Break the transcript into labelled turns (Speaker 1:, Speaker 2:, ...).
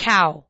Speaker 1: cow.